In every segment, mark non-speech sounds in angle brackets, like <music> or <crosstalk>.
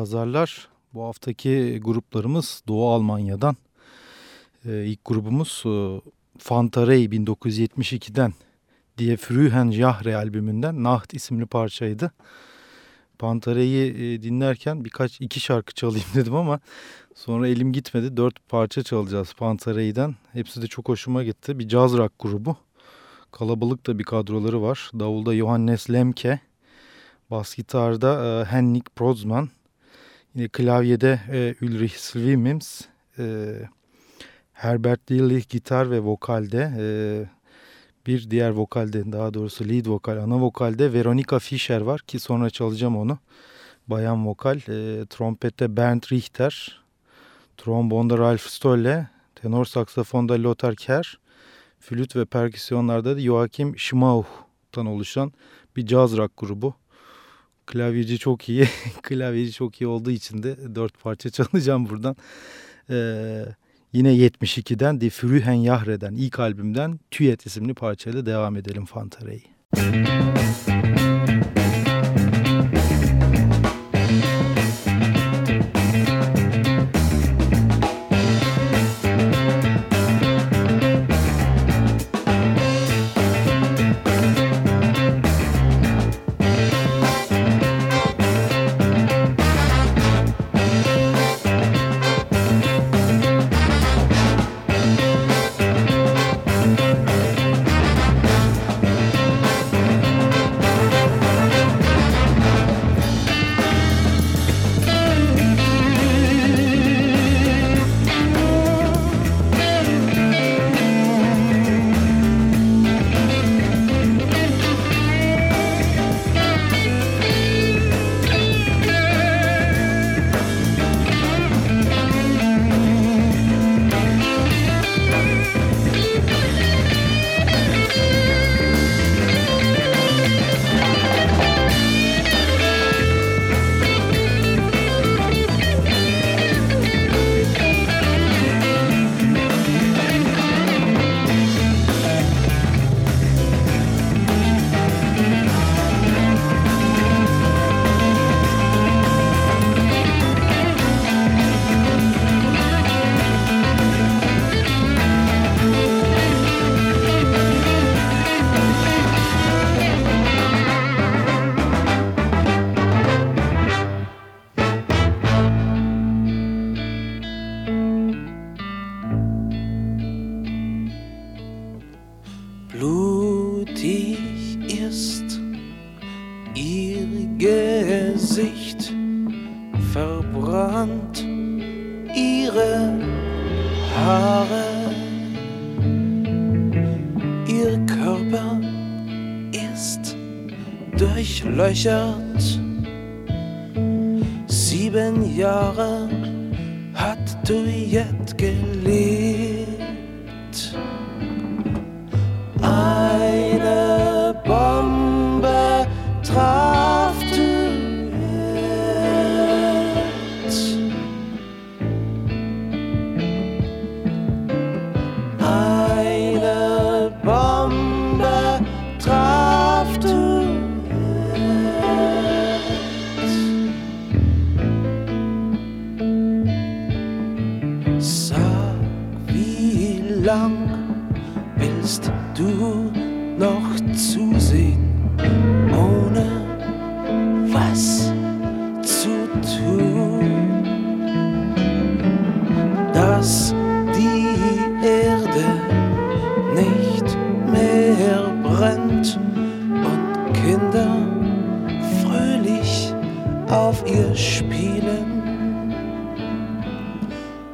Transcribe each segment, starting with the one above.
pazarlar. Bu haftaki gruplarımız Doğu Almanya'dan. Ee, ilk grubumuz e, Fantarey 1972'den Die Frühen Jahre albümünden Nacht isimli parçaydı. Pantare'yi e, dinlerken birkaç iki şarkı çalayım <laughs> dedim ama sonra elim gitmedi. Dört parça çalacağız Pantare'den. Hepsi de çok hoşuma gitti. Bir jazz rock grubu. Kalabalık da bir kadroları var. Davulda Johannes Lemke, bas gitarda e, Henrik Prozman, yine klavyede e, Ulrich Swimmins, e, Herbert Lillich gitar ve vokalde, e, bir diğer vokalde daha doğrusu lead vokal, ana vokalde Veronica Fischer var ki sonra çalacağım onu. Bayan vokal, e, trompette Bernd Richter, trombonda Ralf Stolle, tenor saksafonda Lothar Kerr, flüt ve perküsyonlarda da Joachim Schmauch'tan oluşan bir jazz rock grubu. Klavyeci çok iyi. <laughs> Klavyeci çok iyi olduğu için de dört parça çalacağım buradan. Ee, yine 72'den Die Frühen Jahre'den ilk albümden Tüyet isimli parçayla devam edelim Fantare'yi. Müzik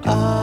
Doğu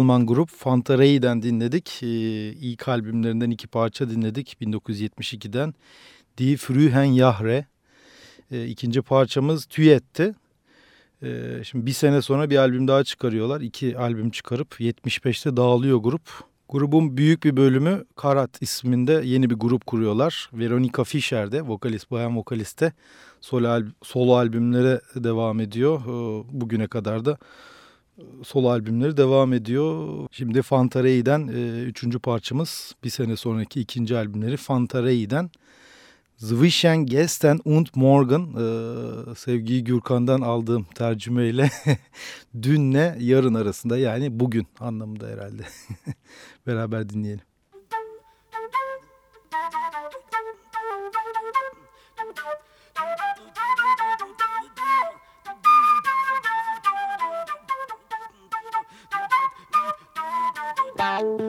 Alman grup Fantarei'den dinledik. Ee, ilk albümlerinden iki parça dinledik 1972'den. Die Frühen Jahre. Ee, ikinci parçamız Tüyet'ti. Ee, şimdi bir sene sonra bir albüm daha çıkarıyorlar. İki albüm çıkarıp 75'te dağılıyor grup. Grubun büyük bir bölümü Karat isminde yeni bir grup kuruyorlar. Veronica Fischer de vokalist, bayan vokalist de solo, al solo albümlere devam ediyor. Ee, bugüne kadar da solo albümleri devam ediyor. Şimdi Fantarei'den e, üçüncü parçamız bir sene sonraki ikinci albümleri Fantarei'den Zwischen Gesten und Morgen e, sevgili Gürkan'dan aldığım tercümeyle <laughs> dünle yarın arasında yani bugün anlamında herhalde. <laughs> Beraber dinleyelim. <laughs> Da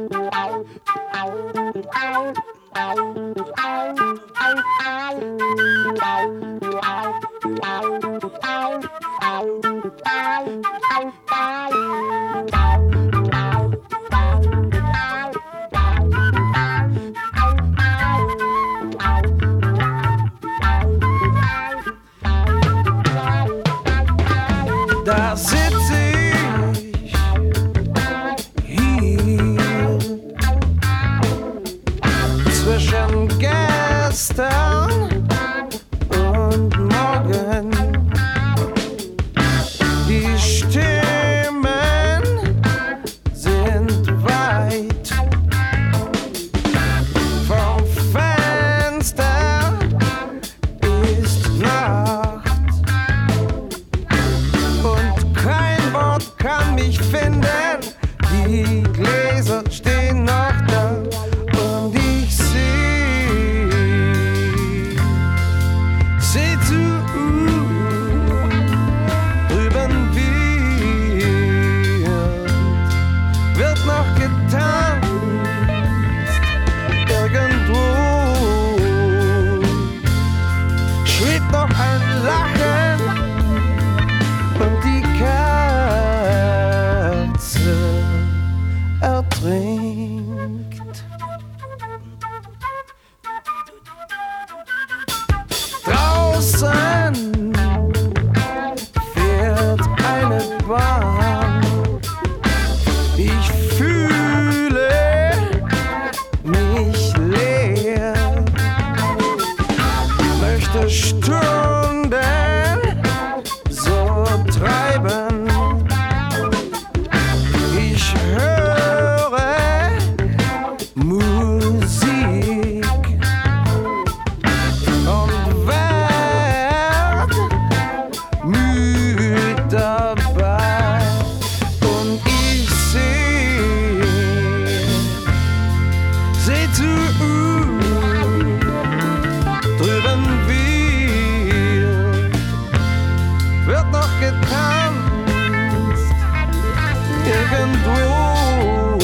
and blue.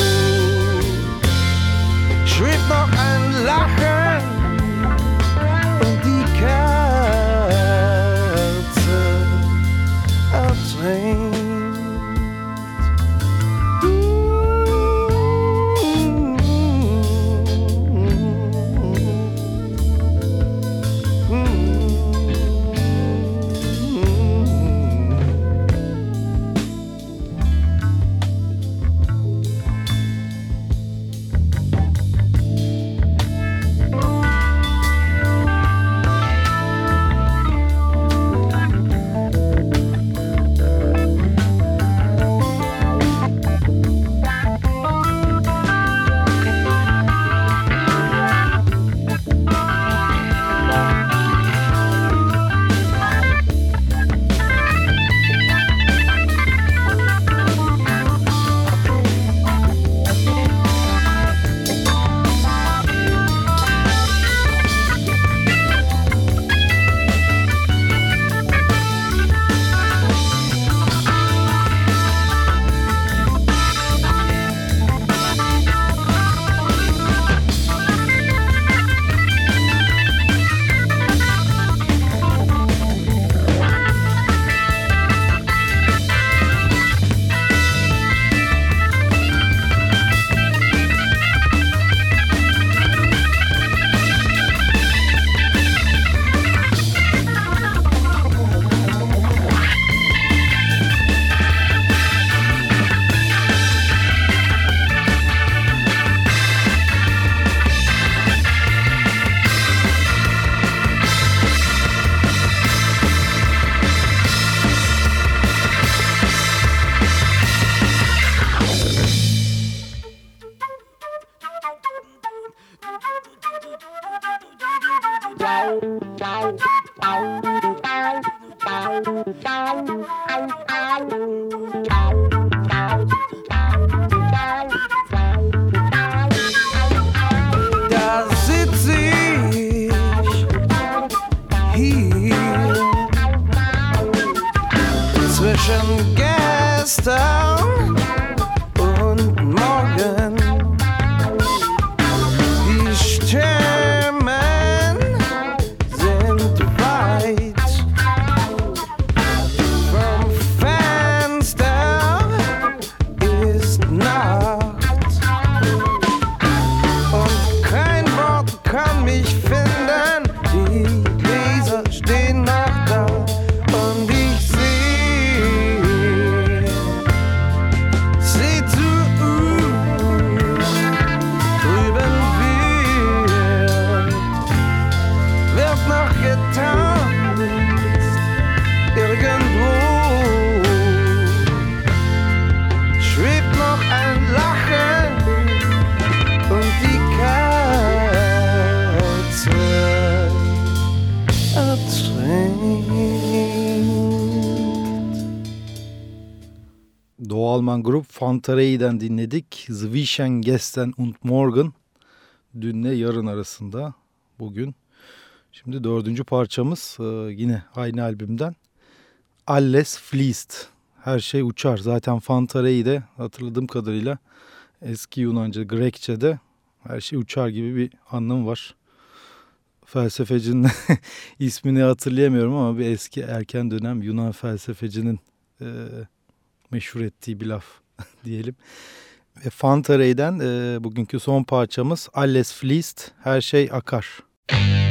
Strip and lock. Grup Fantarei'den dinledik. Zwischen Gestern und Morgen. Dünle yarın arasında bugün. Şimdi dördüncü parçamız e, yine aynı albümden. Alles fließt. Her şey uçar. Zaten Fantarei'de hatırladığım kadarıyla eski Yunanca, Grekçe'de her şey uçar gibi bir anlam var. Felsefecinin <laughs> ismini hatırlayamıyorum ama bir eski erken dönem Yunan felsefecinin e, meşhur ettiği bir laf <laughs> diyelim. Ve Fantarei'den e, bugünkü son parçamız Alles fließt, her şey akar. Lang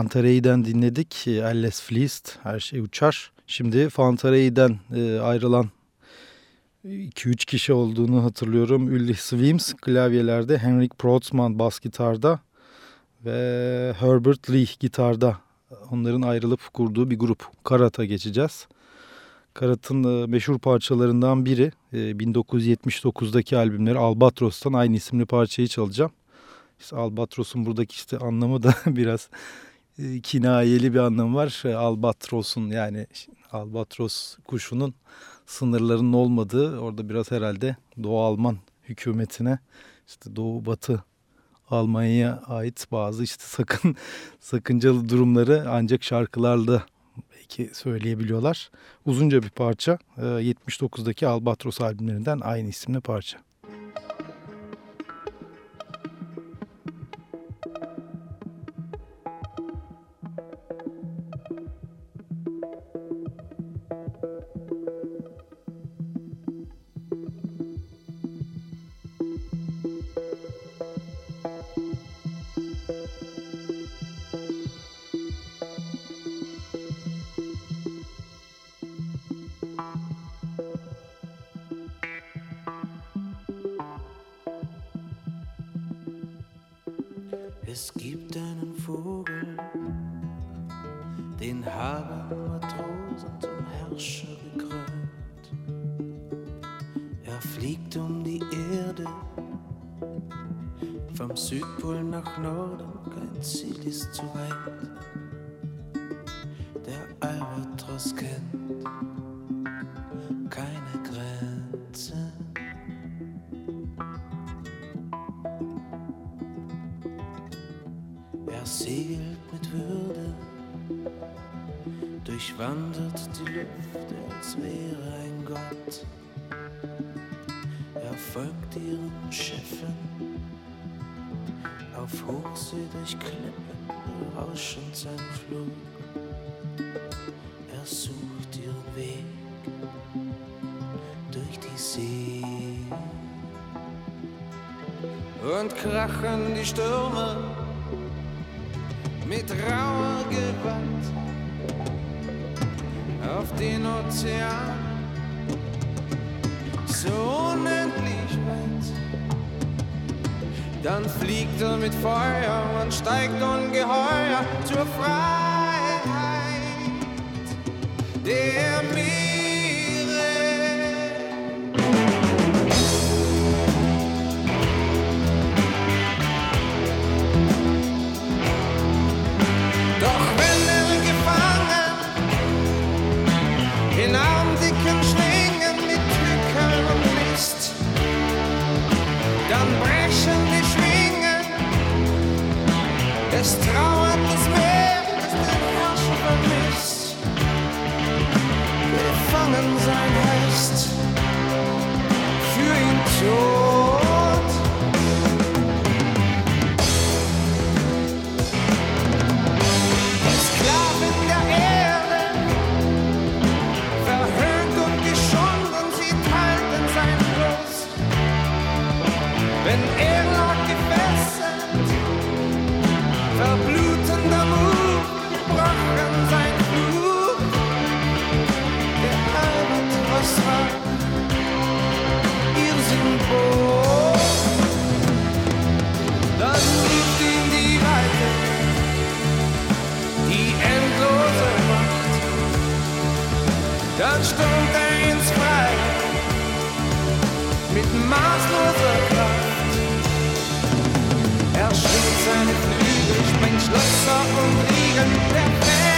Fantarei'den dinledik. Alice Fleest, Her Şey Uçar. Şimdi Fantarei'den e, ayrılan 2-3 kişi olduğunu hatırlıyorum. Ulrich Swims klavyelerde, Henrik Protzmann bas gitarda ve Herbert Lee gitarda. Onların ayrılıp kurduğu bir grup. Karat'a geçeceğiz. Karat'ın e, meşhur parçalarından biri 1979'daki e, albümleri Albatros'tan aynı isimli parçayı çalacağım. İşte Albatros'un buradaki işte anlamı da <laughs> biraz e, kinayeli bir anlamı var. Albatros'un yani Albatros kuşunun sınırlarının olmadığı orada biraz herhalde Doğu Alman hükümetine işte Doğu Batı Almanya'ya ait bazı işte sakın <laughs> sakıncalı durumları ancak şarkılarla belki söyleyebiliyorlar. Uzunca bir parça 79'daki Albatros albümlerinden aynı isimli parça. Es gibt einen Vogel, den haben Matrosen zum Herrscher gekrönt. Er fliegt um die Erde, vom Südpol nach Norden, kein Ziel ist zu weit. Krachen die Stürme mit rauer Gewalt auf den Ozean, so unendlich weit. Dann fliegt er mit Feuer und steigt ungeheuer zur Freiheit der Meere. Sein heißt für ihn tot. Dann stürmt er ins Freie mit maßloser Kraft. Er schwingt seine Flügel, sprengt Schlösser und Riegel der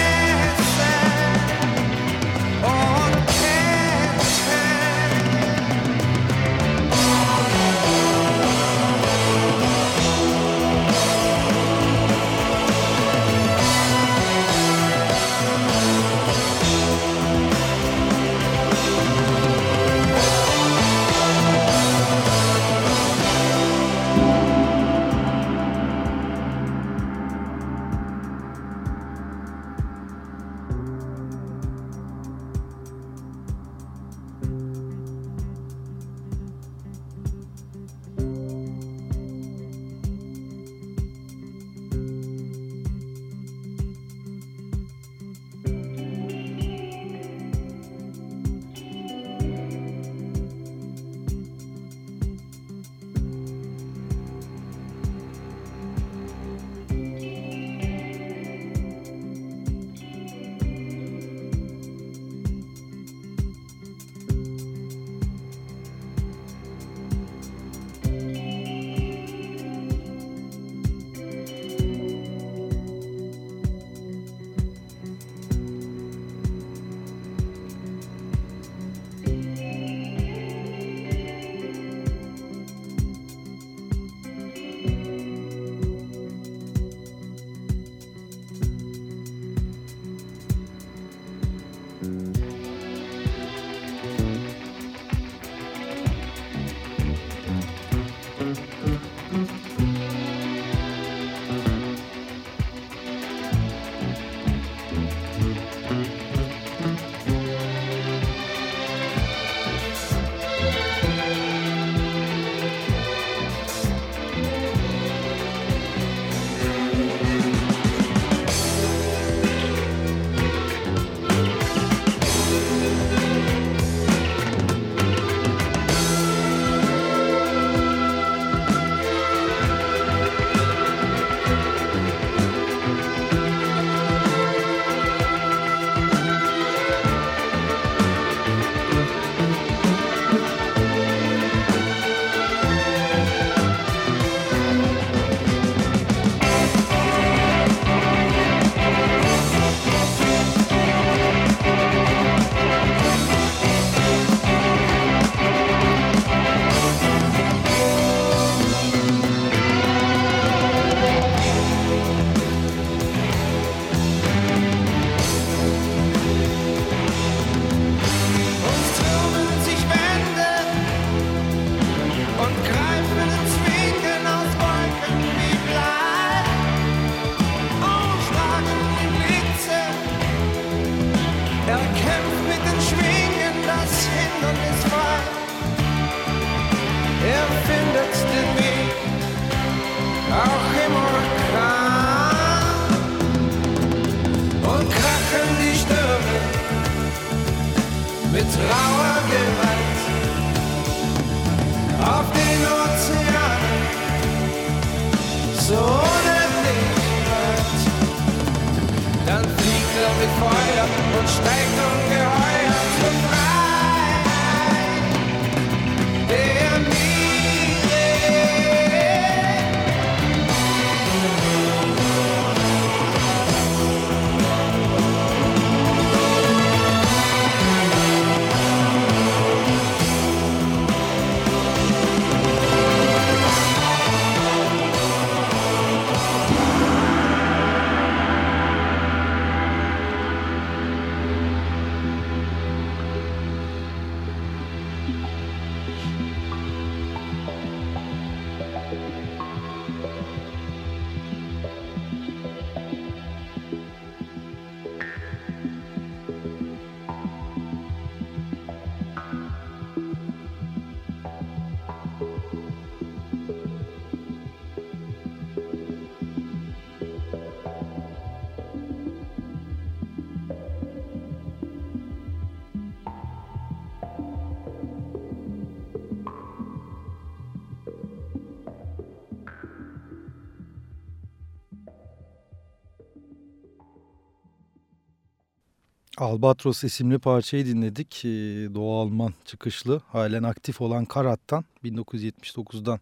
Albatros isimli parçayı dinledik. Ee, Doğu Alman çıkışlı, halen aktif olan Karat'tan 1979'dan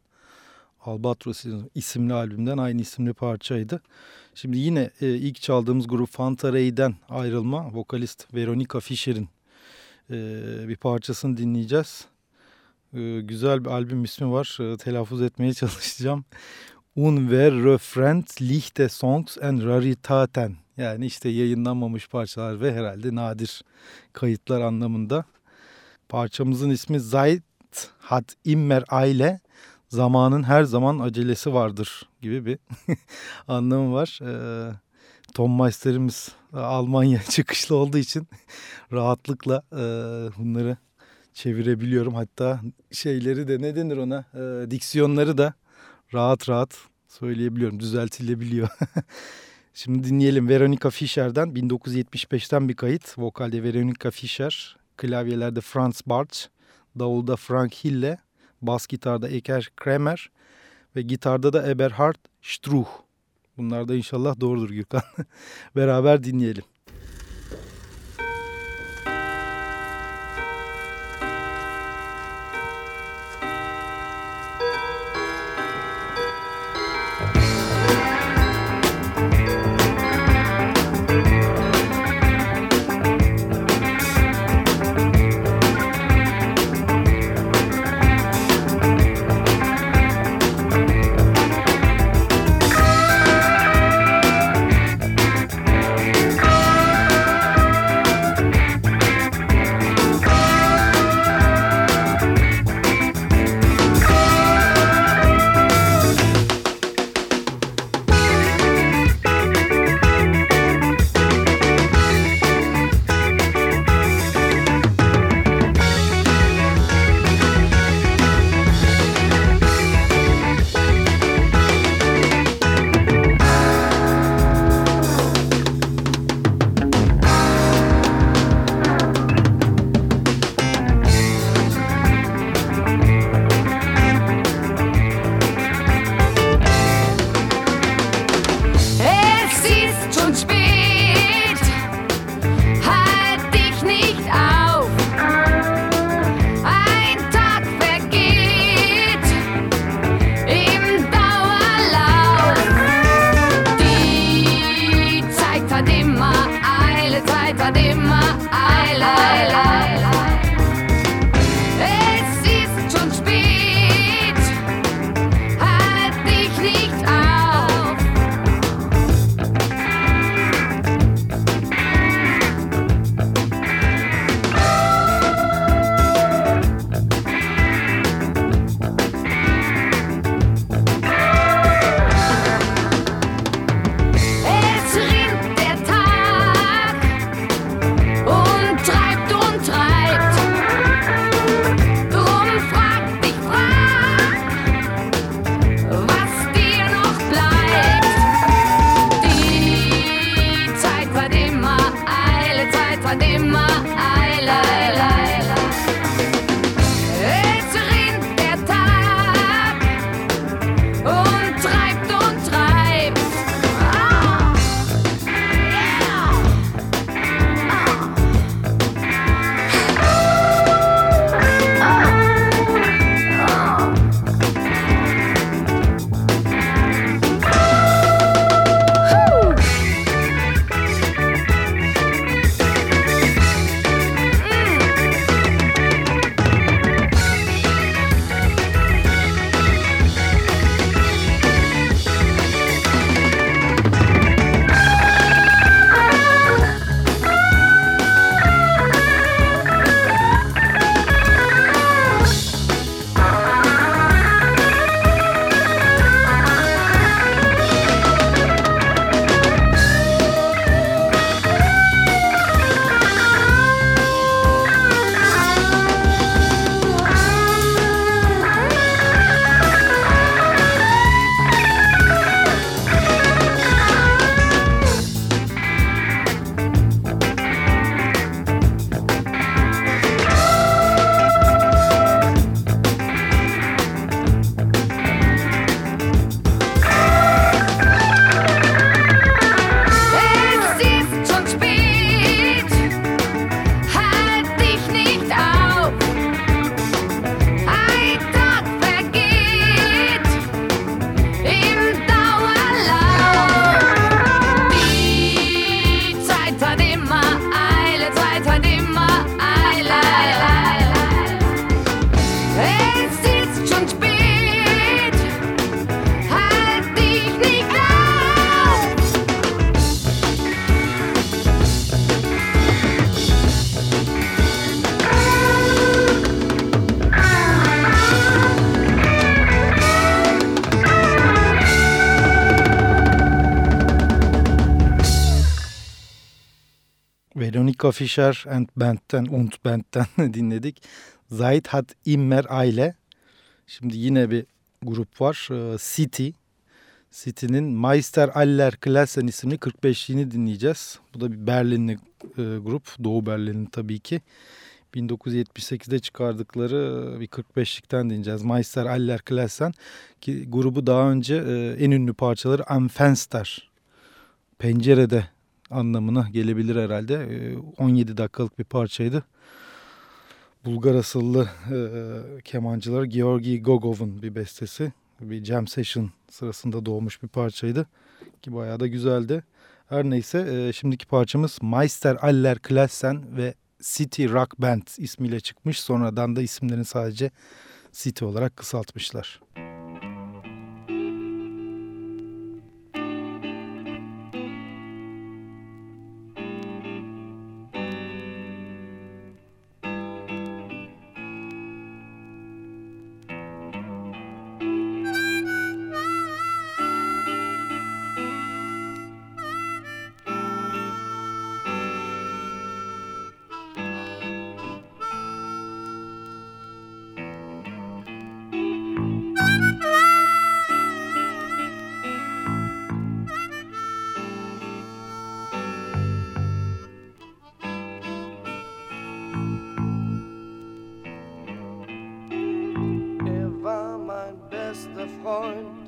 Albatros isimli albümden aynı isimli parçaydı. Şimdi yine e, ilk çaldığımız grup Fanta Ray'den ayrılma vokalist Veronica Fischer'in e, bir parçasını dinleyeceğiz. E, güzel bir albüm ismi var. E, telaffuz etmeye <laughs> çalışacağım. Un ver refrent lichte songs and raritaten. Yani işte yayınlanmamış parçalar ve herhalde nadir kayıtlar anlamında. Parçamızın ismi Zeit hat immer Eile. Zamanın her zaman acelesi vardır gibi bir <laughs> anlamı var. Ee, Tom Meister'imiz Almanya <laughs> çıkışlı olduğu için rahatlıkla e, bunları çevirebiliyorum. Hatta şeyleri de ne denir ona e, diksiyonları da rahat rahat söyleyebiliyorum. Düzeltilebiliyor. <laughs> Şimdi dinleyelim Veronica Fischer'den 1975'ten bir kayıt. Vokalde Veronica Fischer, klavyelerde Franz Bartsch, davulda Frank Hille, bas gitarda Eker Kremer ve gitarda da Eberhard Struh. Bunlar da inşallah doğrudur Gürkan. <laughs> Beraber dinleyelim. Mika Fischer and Band'den, und Band'den <laughs> dinledik. Zayt hat immer Aile. Şimdi yine bir grup var. Ee, City. City'nin Meister Aller Klassen isimli 45'liğini dinleyeceğiz. Bu da bir Berlinli e, grup. Doğu Berlin'in tabii ki. 1978'de çıkardıkları bir 45'likten dinleyeceğiz. Meister Aller Klassen ki grubu daha önce e, en ünlü parçaları Am Fenster. Pencerede anlamına gelebilir herhalde. E, 17 dakikalık bir parçaydı. Bulgar asıllı e, kemancılar Georgi Gogov'un bir bestesi. Bir jam session sırasında doğmuş bir parçaydı. Ki bayağı da güzeldi. Her neyse e, şimdiki parçamız Meister Aller Klassen ve City Rock Band ismiyle çıkmış. Sonradan da isimlerini sadece City olarak kısaltmışlar. 90, born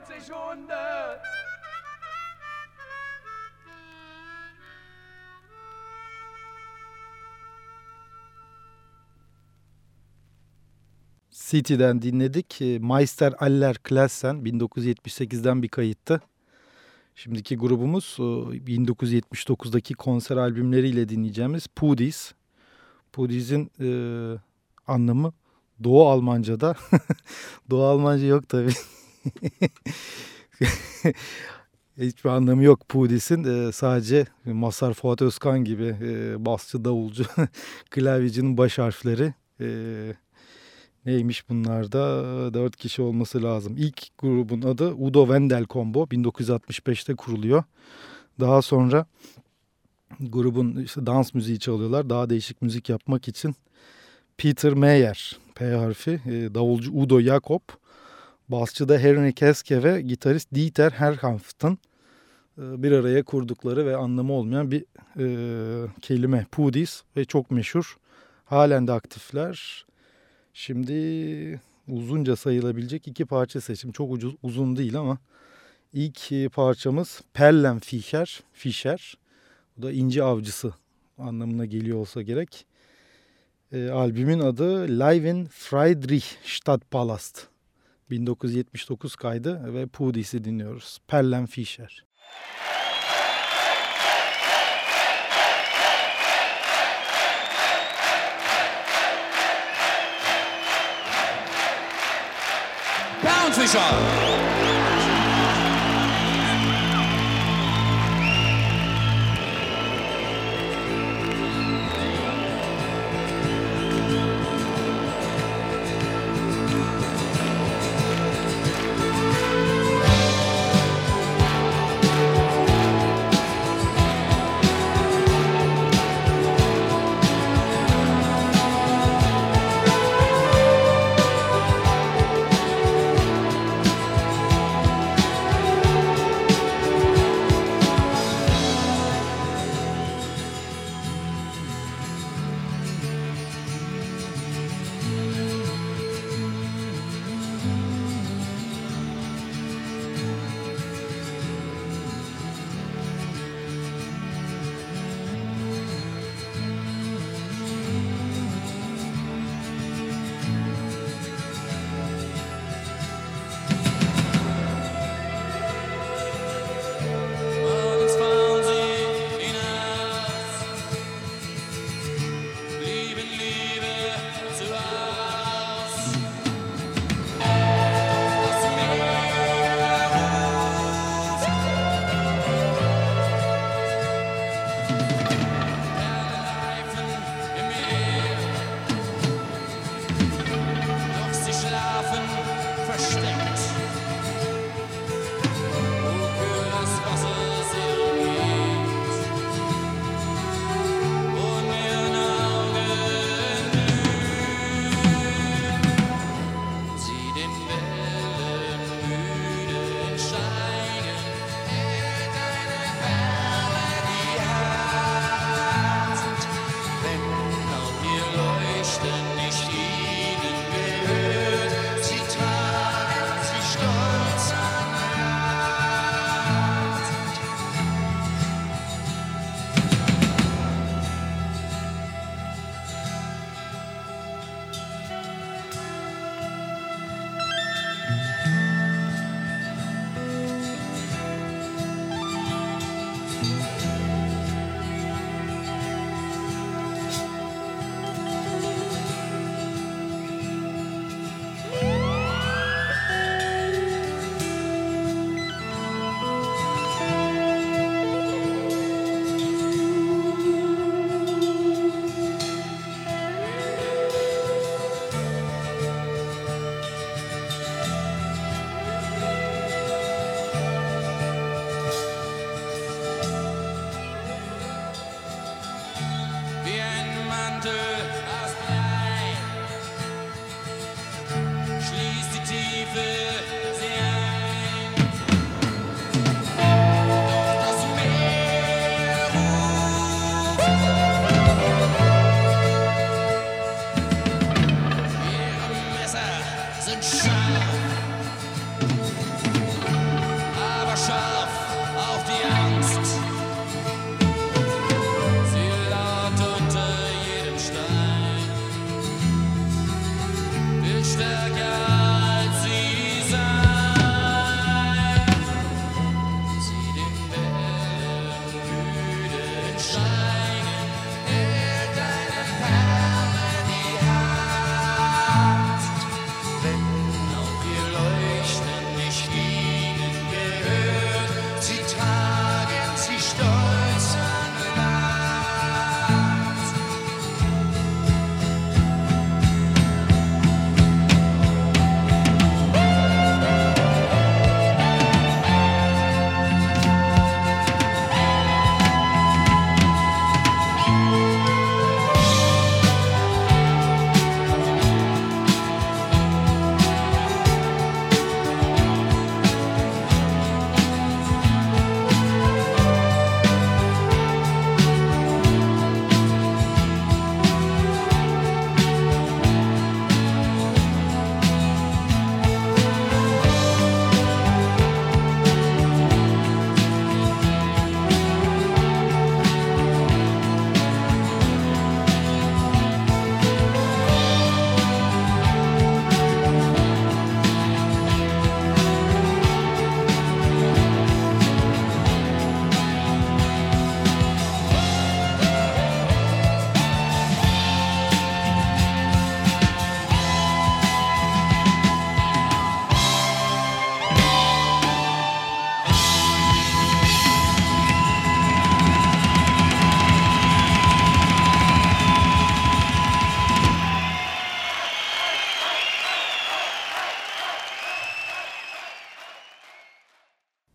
Neunzig, hundert. City'den dinledik. E, Meister Aller Klassen 1978'den bir kayıttı. Şimdiki grubumuz 1979'daki konser albümleriyle dinleyeceğimiz Pudis. Pudis'in e, anlamı Doğu Almanca'da. <laughs> Doğu Almanca yok tabii. <laughs> Hiçbir anlamı yok Pudis'in. E, sadece Masar Fuat Özkan gibi e, basçı, davulcu, <laughs> klavyecinin baş harfleri. E, Neymiş bunlar da? Dört kişi olması lazım. İlk grubun adı Udo Wendel Combo. 1965'te kuruluyor. Daha sonra grubun işte dans müziği çalıyorlar. Daha değişik müzik yapmak için Peter Meyer P harfi, e, davulcu Udo Jakob, basçı da Henry Keske ve gitarist Dieter Herhanf'tan e, bir araya kurdukları ve anlamı olmayan bir e, kelime Pudis ve çok meşhur. Halen de aktifler. Şimdi uzunca sayılabilecek iki parça seçim. Çok ucuz, uzun değil ama ilk parçamız Perlen Fischer. Fischer. Bu da inci avcısı anlamına geliyor olsa gerek. E, albümün adı Live in Friedrichstadtpalast. 1979 kaydı ve Pudis'i dinliyoruz. Perlen Fischer. Fischer.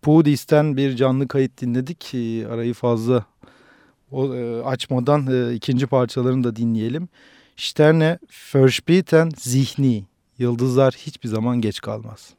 Pudis'ten bir canlı kayıt dinledik. Arayı fazla e, açmadan e, ikinci parçalarını da dinleyelim. Sterne Verspäten Zihni. Yıldızlar hiçbir zaman geç kalmaz.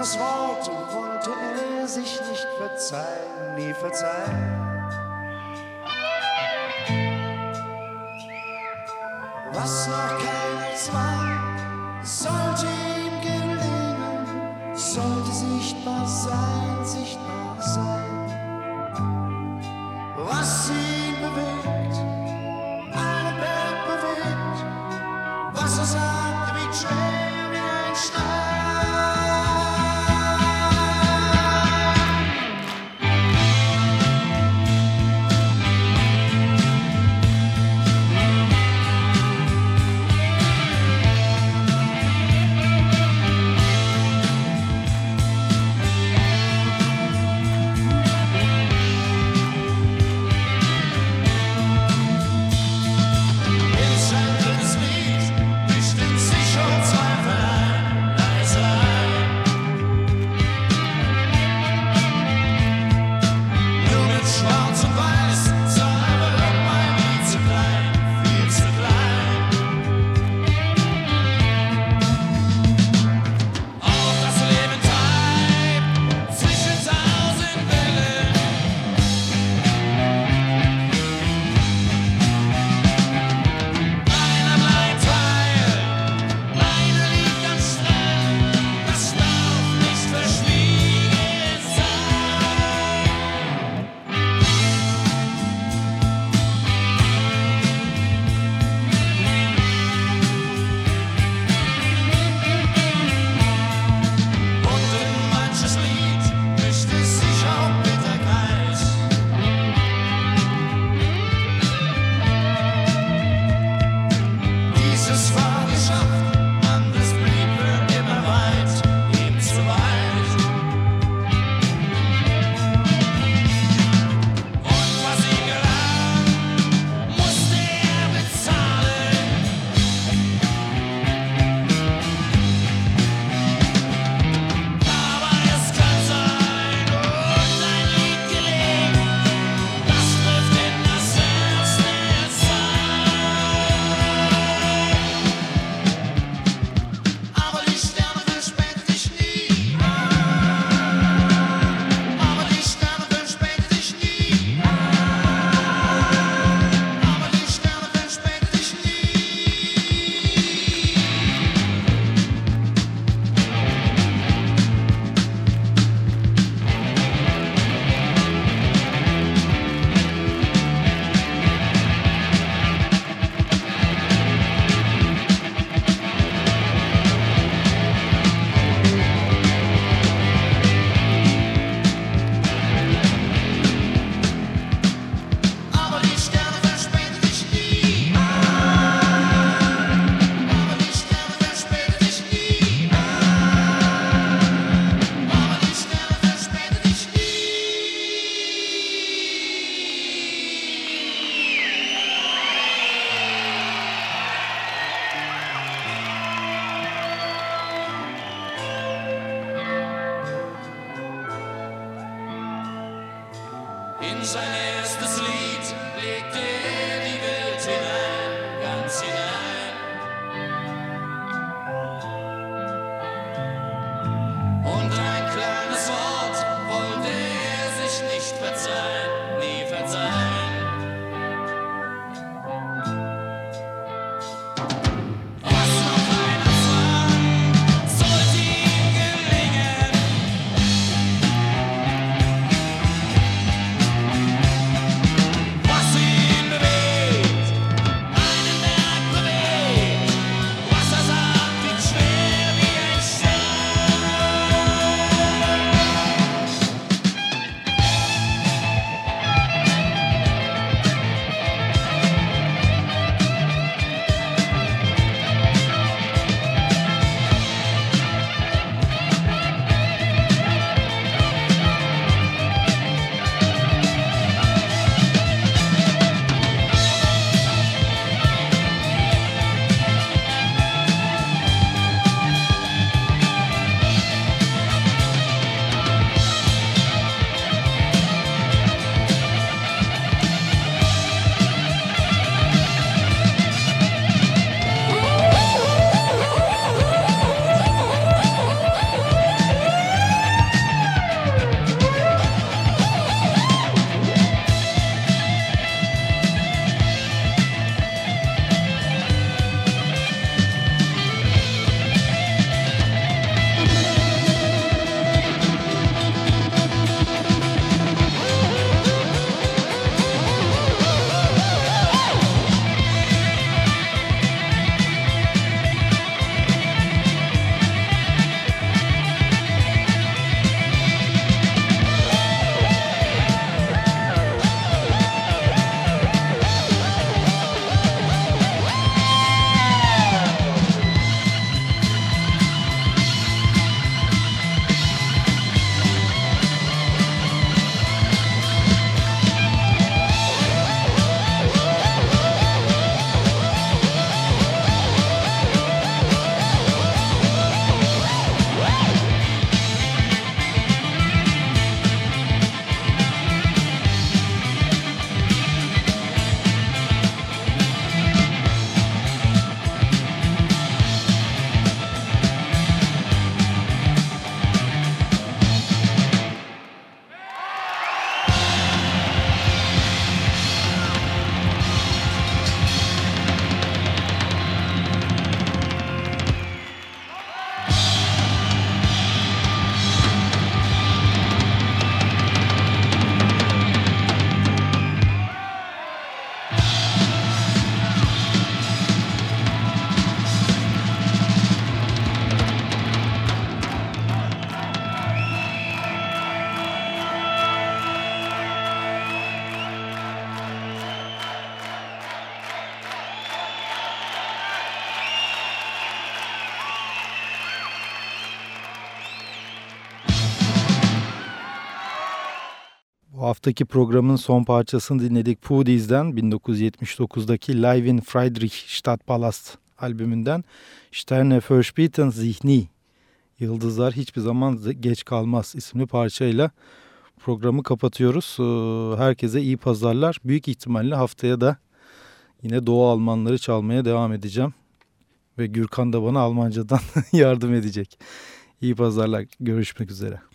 Keines Wort konnte er sich nicht verzeihen, nie verzeihen. Was noch haftaki programın son parçasını dinledik. Poody's'den 1979'daki Live in Friedrichstadtpalast albümünden Sterne Verspäten Zihni Yıldızlar Hiçbir Zaman Geç Kalmaz isimli parçayla programı kapatıyoruz. Ee, herkese iyi pazarlar. Büyük ihtimalle haftaya da yine Doğu Almanları çalmaya devam edeceğim. Ve Gürkan da bana Almancadan <laughs> yardım edecek. İyi pazarlar. Görüşmek üzere.